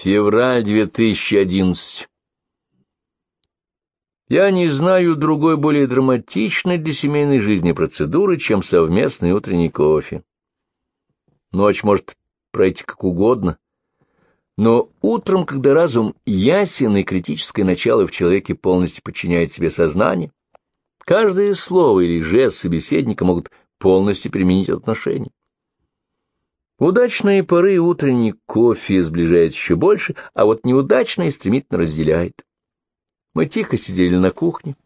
Февраль 2011. Я не знаю другой более драматичной для семейной жизни процедуры, чем совместный утренний кофе. Ночь может пройти как угодно, но утром, когда разум ясен и критическое начало в человеке полностью подчиняет себе сознание, каждое слово или жест собеседника могут полностью применить отношения. Удачные поры утренний кофе сближает еще больше, а вот неудачные стремительно разделяет. Мы тихо сидели на кухне,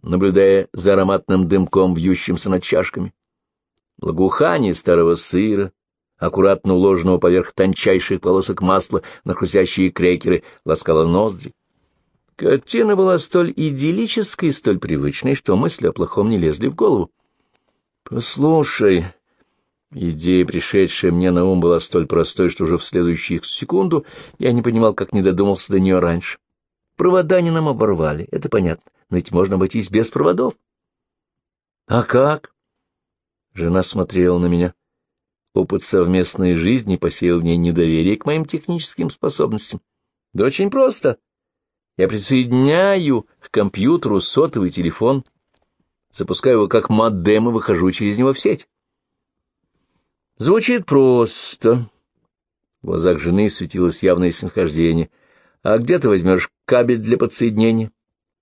наблюдая за ароматным дымком, вьющимся над чашками. Благоухание старого сыра, аккуратно уложенного поверх тончайших полосок масла на хрустящие крекеры, ласкало ноздри. Картина была столь идиллической и столь привычной, что мысли о плохом не лезли в голову. — Послушай, Идея, пришедшая мне на ум, была столь простой, что уже в следующую секунду я не понимал, как не додумался до нее раньше. Провода не нам оборвали, это понятно, но ведь можно обойтись без проводов. — А как? Жена смотрела на меня. Опыт совместной жизни посеял в ней недоверие к моим техническим способностям. Да очень просто. Я присоединяю к компьютеру сотовый телефон, запускаю его как модем и выхожу через него в сеть. Звучит просто. В глазах жены светилось явное снисхождение. А где ты возьмешь кабель для подсоединения?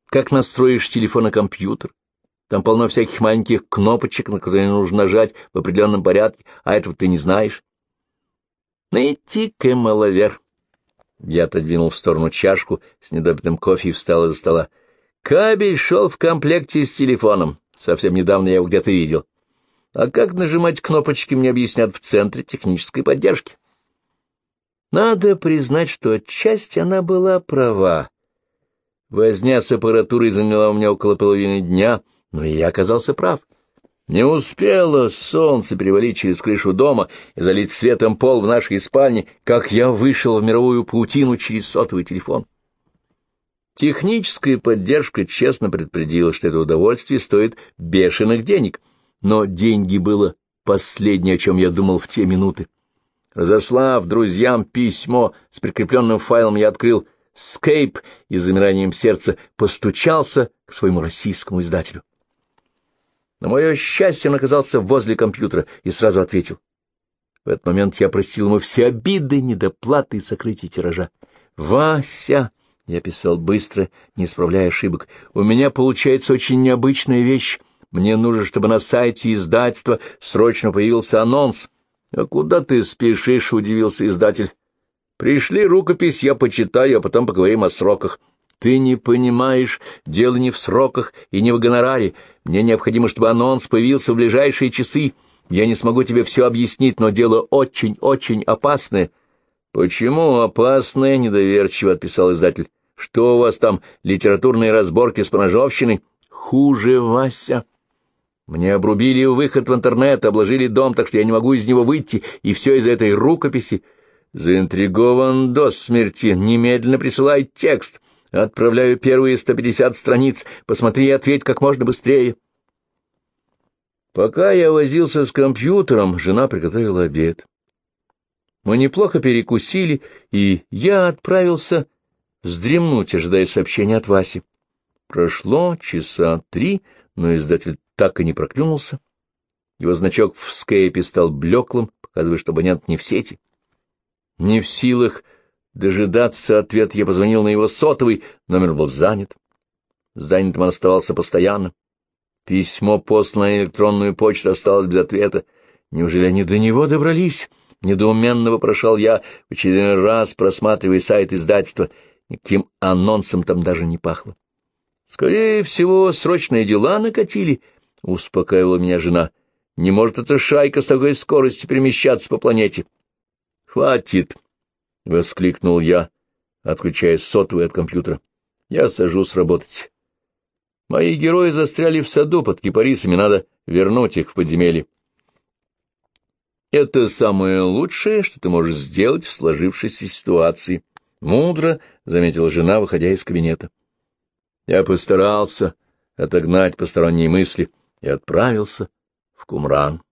Как настроишь телефон и компьютер? Там полно всяких маленьких кнопочек, на которые нужно нажать в определенном порядке, а этого ты не знаешь. Найти-ка, маловер. Я отодвинул в сторону чашку с недопитым кофе и встал из-за стола. Кабель шел в комплекте с телефоном. Совсем недавно я его где-то видел. А как нажимать кнопочки, мне объяснят в Центре технической поддержки. Надо признать, что отчасти она была права. Возня с аппаратурой заняла у меня около половины дня, но и я оказался прав. Не успело солнце перевалить через крышу дома и залить светом пол в нашей спальне, как я вышел в мировую паутину через сотовый телефон. Техническая поддержка честно предупредила, что это удовольствие стоит бешеных денег — но деньги было последнее, о чем я думал в те минуты. Разослав друзьям письмо с прикрепленным файлом, я открыл скейп и замиранием сердца постучался к своему российскому издателю. На мое счастье он оказался возле компьютера и сразу ответил. В этот момент я просил ему все обиды, недоплаты и сокрытие тиража. «Вася!» — я писал быстро, не исправляя ошибок. «У меня получается очень необычная вещь. Мне нужно, чтобы на сайте издательства срочно появился анонс. — А куда ты спешишь? — удивился издатель. — Пришли рукопись, я почитаю, а потом поговорим о сроках. — Ты не понимаешь, дело не в сроках и не в гонораре. Мне необходимо, чтобы анонс появился в ближайшие часы. Я не смогу тебе все объяснить, но дело очень-очень опасное. — Почему опасное? — недоверчиво отписал издатель. — Что у вас там, литературные разборки с поножовщиной? — Хуже, Вася. Мне обрубили выход в интернет, обложили дом, так что я не могу из него выйти, и все из-за этой рукописи. Заинтригован до смерти. Немедленно присылай текст. Отправляю первые 150 страниц. Посмотри и ответь как можно быстрее. Пока я возился с компьютером, жена приготовила обед. Мы неплохо перекусили, и я отправился вздремнуть, ожидая сообщения от Васи. Прошло часа три, но издатель так и не проклюнулся. Его значок в скейпе стал блеклым, показывая, что абонент не в сети. Не в силах дожидаться ответ, я позвонил на его сотовый, номер был занят. Занятым он оставался постоянно. Письмо, посланное на электронную почту, осталось без ответа. Неужели они до него добрались? Недоуменно вопрошал я, в очередной раз просматривая сайт издательства. Никаким анонсом там даже не пахло. Скорее всего, срочные дела накатили, — успокаивала меня жена. Не может эта шайка с такой скоростью перемещаться по планете. — Хватит, — воскликнул я, отключая сотовый от компьютера. — Я сажусь работать. Мои герои застряли в саду под кипарисами, надо вернуть их в подземелье. Это самое лучшее, что ты можешь сделать в сложившейся ситуации. Мудро, — заметила жена, выходя из кабинета. Я постарался отогнать посторонние мысли и отправился в Кумран.